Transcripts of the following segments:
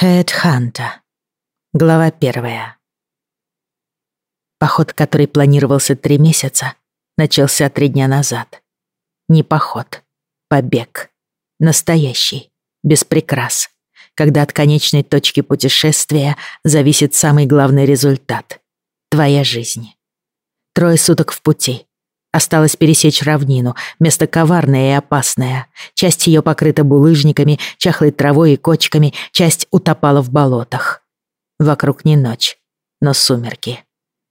Хэдханта. Глава первая. Поход, который планировался три месяца, начался три дня назад. Не поход, побег. Настоящий, без прикрас. Когда от конечной точки путешествия зависит самый главный результат — твоя жизнь. Трое суток в пути. Осталось пересечь равнину, место коварное и опасное. Часть ее покрыта булыжниками, чахлой травой и кочками, часть утопала в болотах. Вокруг не ночь, но сумерки.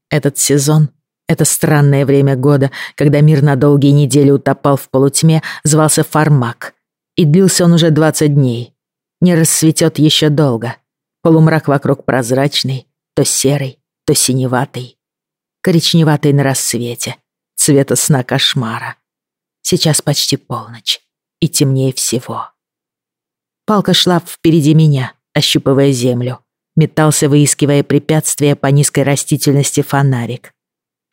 Этот сезон, это странное время года, когда мир на долгие недели утопал в полутьме, звался Фармак. И длился он уже 20 дней. Не рассветет еще долго. Полумрак вокруг прозрачный, то серый, то синеватый. Коричневатый на рассвете — цвета сна кошмара. Сейчас почти полночь, и темнее всего. Палка шла впереди меня, ощупывая землю. Метался, выискивая препятствия по низкой растительности фонарик.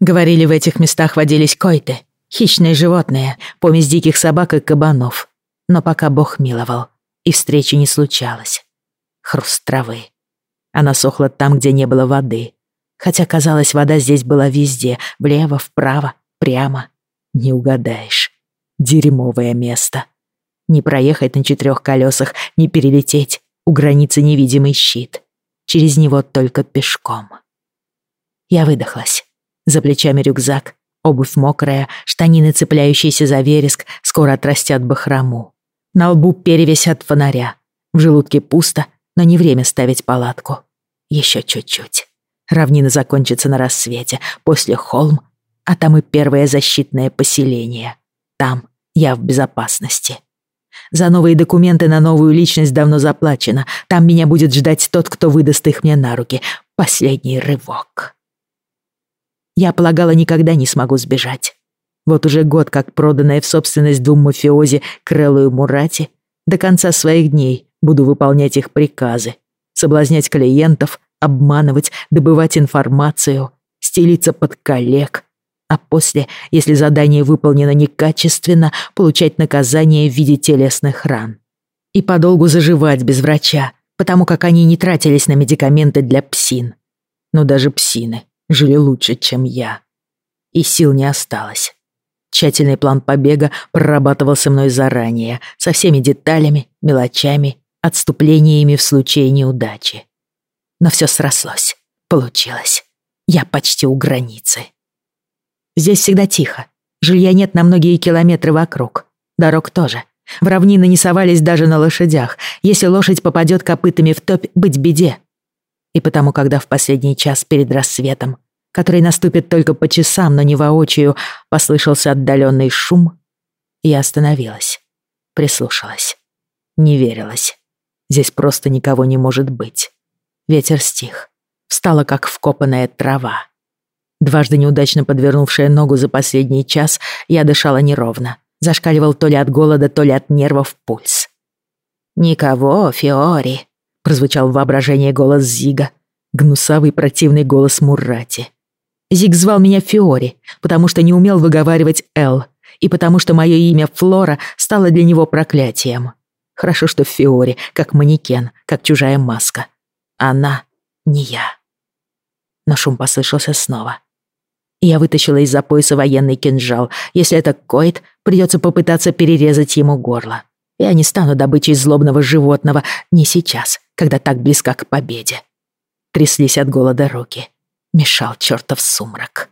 Говорили, в этих местах водились койты, хищные животные, помесь диких собак и кабанов. Но пока Бог миловал, и встречи не случалось. Хруст травы. Она сохла там, где не было воды. Хотя, казалось, вода здесь была везде, влево, вправо, Прямо. Не угадаешь. Дерьмовое место. Не проехать на четырех колесах, не перелететь. У границы невидимый щит. Через него только пешком. Я выдохлась. За плечами рюкзак, обувь мокрая, штанины, цепляющиеся за вереск, скоро отрастят бахрому. На лбу перевесь от фонаря. В желудке пусто, но не время ставить палатку. Еще чуть-чуть. Равнина закончится на рассвете. После холм, а там и первое защитное поселение. Там я в безопасности. За новые документы на новую личность давно заплачено. Там меня будет ждать тот, кто выдаст их мне на руки. Последний рывок. Я полагала, никогда не смогу сбежать. Вот уже год, как проданная в собственность двум мафиози Креллу и Мурати, до конца своих дней буду выполнять их приказы, соблазнять клиентов, обманывать, добывать информацию, стелиться под коллег, а после, если задание выполнено некачественно, получать наказание в виде телесных ран. И подолгу заживать без врача, потому как они не тратились на медикаменты для псин. Но даже псины жили лучше, чем я. И сил не осталось. Тщательный план побега прорабатывался мной заранее, со всеми деталями, мелочами, отступлениями в случае неудачи. Но все срослось, получилось. Я почти у границы. Здесь всегда тихо. Жилья нет на многие километры вокруг. Дорог тоже. В равнины не совались даже на лошадях. Если лошадь попадет копытами в топь, быть беде. И потому, когда в последний час перед рассветом, который наступит только по часам, но не воочию, послышался отдаленный шум, я остановилась, прислушалась. Не верилась. Здесь просто никого не может быть. Ветер стих. Встала, как вкопанная трава. Дважды неудачно подвернувшая ногу за последний час, я дышала неровно. Зашкаливал то ли от голода, то ли от нервов пульс. «Никого, Фиори», — прозвучал в воображении голос Зига. Гнусавый противный голос Муррати. Зиг звал меня Фиори, потому что не умел выговаривать «Л», и потому что мое имя Флора стало для него проклятием. Хорошо, что Фиори, как манекен, как чужая маска. Она не я. Но шум послышался снова. Я вытащила из-за пояса военный кинжал. Если это Койт, придется попытаться перерезать ему горло. Я не стану добычей злобного животного не сейчас, когда так близко к победе. Тряслись от голода руки. Мешал чертов сумрак.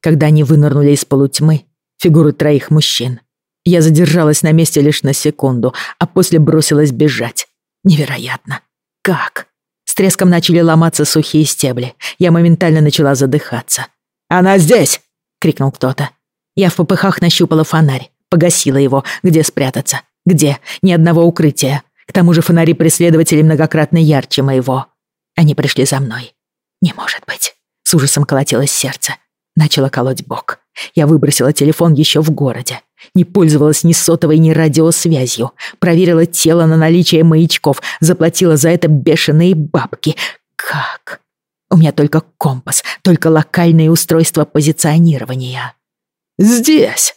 Когда они вынырнули из полутьмы, фигуры троих мужчин, я задержалась на месте лишь на секунду, а после бросилась бежать. Невероятно. Как? Треском начали ломаться сухие стебли. Я моментально начала задыхаться. «Она здесь!» — крикнул кто-то. Я в попыхах нащупала фонарь, погасила его. Где спрятаться? Где? Ни одного укрытия. К тому же фонари преследователей многократно ярче моего. Они пришли за мной. Не может быть. С ужасом колотилось сердце. Начало колоть бок. Я выбросила телефон еще в городе. Не пользовалась ни сотовой, ни радиосвязью. Проверила тело на наличие маячков. Заплатила за это бешеные бабки. Как? У меня только компас, только локальное устройство позиционирования. «Здесь!»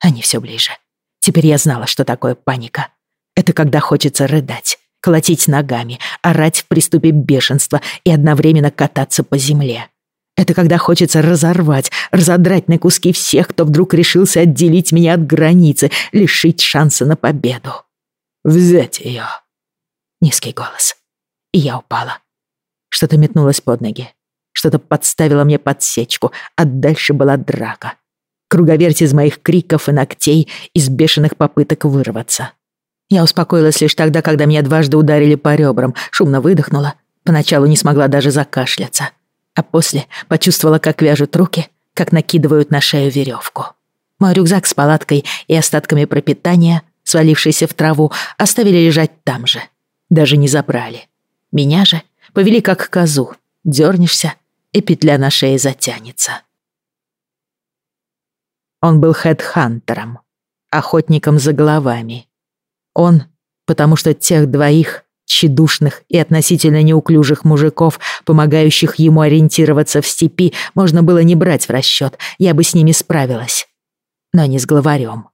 Они все ближе. Теперь я знала, что такое паника. Это когда хочется рыдать, колотить ногами, орать в приступе бешенства и одновременно кататься по земле. Это когда хочется разорвать, разодрать на куски всех, кто вдруг решился отделить меня от границы, лишить шанса на победу. Взять ее. Низкий голос. И я упала. Что-то метнулось под ноги. Что-то подставило мне подсечку, а дальше была драка. Круговерть из моих криков и ногтей, из бешеных попыток вырваться. Я успокоилась лишь тогда, когда меня дважды ударили по ребрам, шумно выдохнула, поначалу не смогла даже закашляться а после почувствовала, как вяжут руки, как накидывают на шею веревку. Мой рюкзак с палаткой и остатками пропитания, свалившийся в траву, оставили лежать там же. Даже не забрали. Меня же повели как козу. Дёрнешься, и петля на шее затянется. Он был хедхантером, охотником за головами. Он, потому что тех двоих тщедушных и относительно неуклюжих мужиков, помогающих ему ориентироваться в степи, можно было не брать в расчет, я бы с ними справилась. Но не с главарем.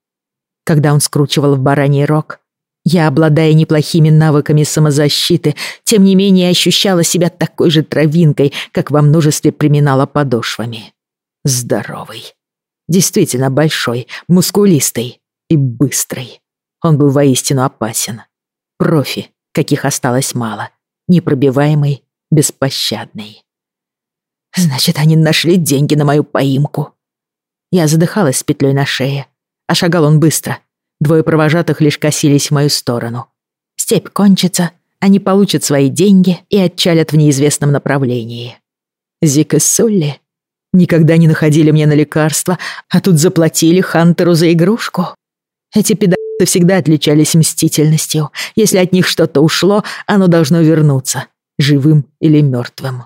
Когда он скручивал в бараний рог, я, обладая неплохими навыками самозащиты, тем не менее ощущала себя такой же травинкой, как во множестве приминала подошвами. Здоровый. Действительно большой, мускулистый и быстрый. Он был воистину опасен. Профи, каких осталось мало, непробиваемый, беспощадный. Значит, они нашли деньги на мою поимку. Я задыхалась с петлей на шее, а шагал он быстро. Двое провожатых лишь косились в мою сторону. Степь кончится, они получат свои деньги и отчалят в неизвестном направлении. Зик и Сулли никогда не находили мне на лекарства, а тут заплатили Хантеру за игрушку. Эти педа всегда отличались мстительностью. Если от них что-то ушло, оно должно вернуться, живым или мертвым.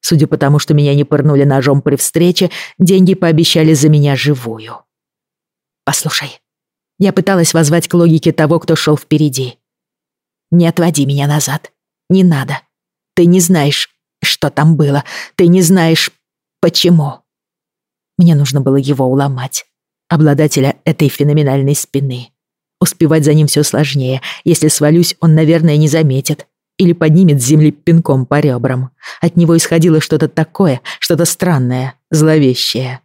Судя по тому, что меня не пырнули ножом при встрече, деньги пообещали за меня живую. Послушай, я пыталась воззвать к логике того, кто шел впереди. Не отводи меня назад. Не надо. Ты не знаешь, что там было. Ты не знаешь, почему. Мне нужно было его уломать, обладателя этой феноменальной спины. Успевать за ним все сложнее. Если свалюсь, он, наверное, не заметит. Или поднимет с земли пинком по ребрам. От него исходило что-то такое, что-то странное, зловещее.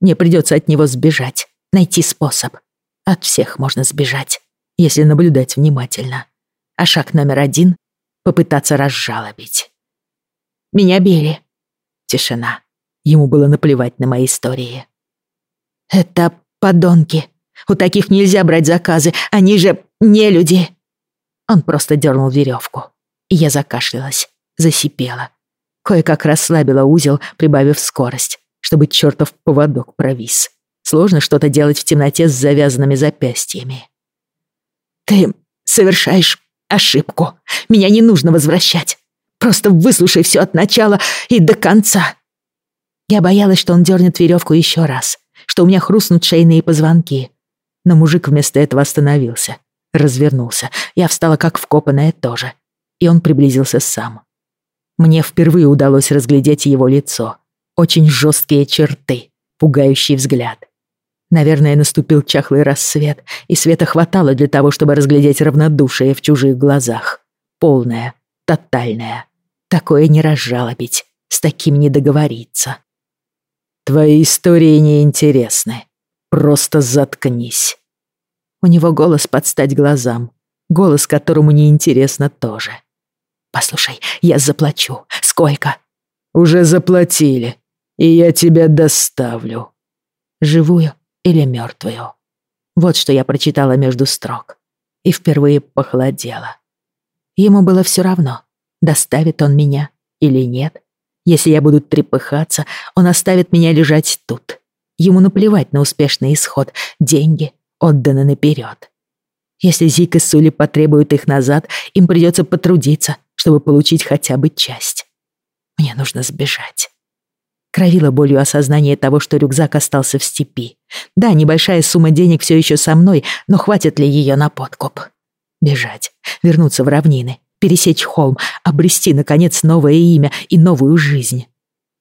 Мне придется от него сбежать, найти способ. От всех можно сбежать, если наблюдать внимательно. А шаг номер один — попытаться разжалобить. Меня били. Тишина. Ему было наплевать на мои истории. «Это подонки», у таких нельзя брать заказы, они же не люди. Он просто дернул веревку. Я закашлялась, засипела. Кое-как расслабила узел, прибавив скорость, чтобы чертов поводок провис. Сложно что-то делать в темноте с завязанными запястьями. «Ты совершаешь ошибку. Меня не нужно возвращать. Просто выслушай все от начала и до конца». Я боялась, что он дернет веревку еще раз, что у меня хрустнут шейные позвонки, но мужик вместо этого остановился, развернулся. Я встала как вкопанная тоже. И он приблизился сам. Мне впервые удалось разглядеть его лицо. Очень жесткие черты, пугающий взгляд. Наверное, наступил чахлый рассвет, и света хватало для того, чтобы разглядеть равнодушие в чужих глазах. Полное, тотальное. Такое не разжалобить, с таким не договориться. «Твои истории неинтересны», Просто заткнись. У него голос под стать глазам. Голос, которому неинтересно тоже. Послушай, я заплачу. Сколько? Уже заплатили. И я тебя доставлю. Живую или мертвую? Вот что я прочитала между строк. И впервые похолодела. Ему было все равно, доставит он меня или нет. Если я буду трепыхаться, он оставит меня лежать тут, Ему наплевать на успешный исход, деньги отданы наперед. Если Зик и Сули потребуют их назад, им придется потрудиться, чтобы получить хотя бы часть. Мне нужно сбежать. Кровило болью осознание того, что рюкзак остался в степи. Да, небольшая сумма денег все еще со мной, но хватит ли ее на подкуп? Бежать, вернуться в равнины, пересечь холм, обрести, наконец, новое имя и новую жизнь.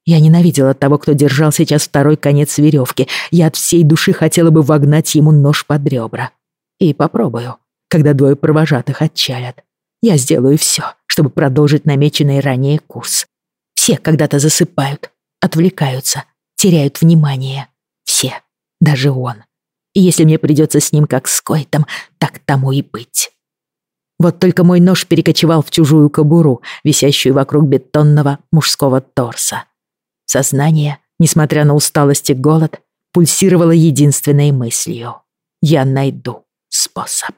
Я ненавидела того, кто держал сейчас второй конец веревки. Я от всей души хотела бы вогнать ему нож под ребра. И попробую, когда двое провожатых отчалят. Я сделаю все, чтобы продолжить намеченный ранее курс. Все когда-то засыпают, отвлекаются, теряют внимание. Все, даже он. И если мне придется с ним как с Койтом, так тому и быть. Вот только мой нож перекочевал в чужую кобуру, висящую вокруг бетонного мужского торса. Сознание, несмотря на усталость и голод, пульсировало единственной мыслью. Я найду способ.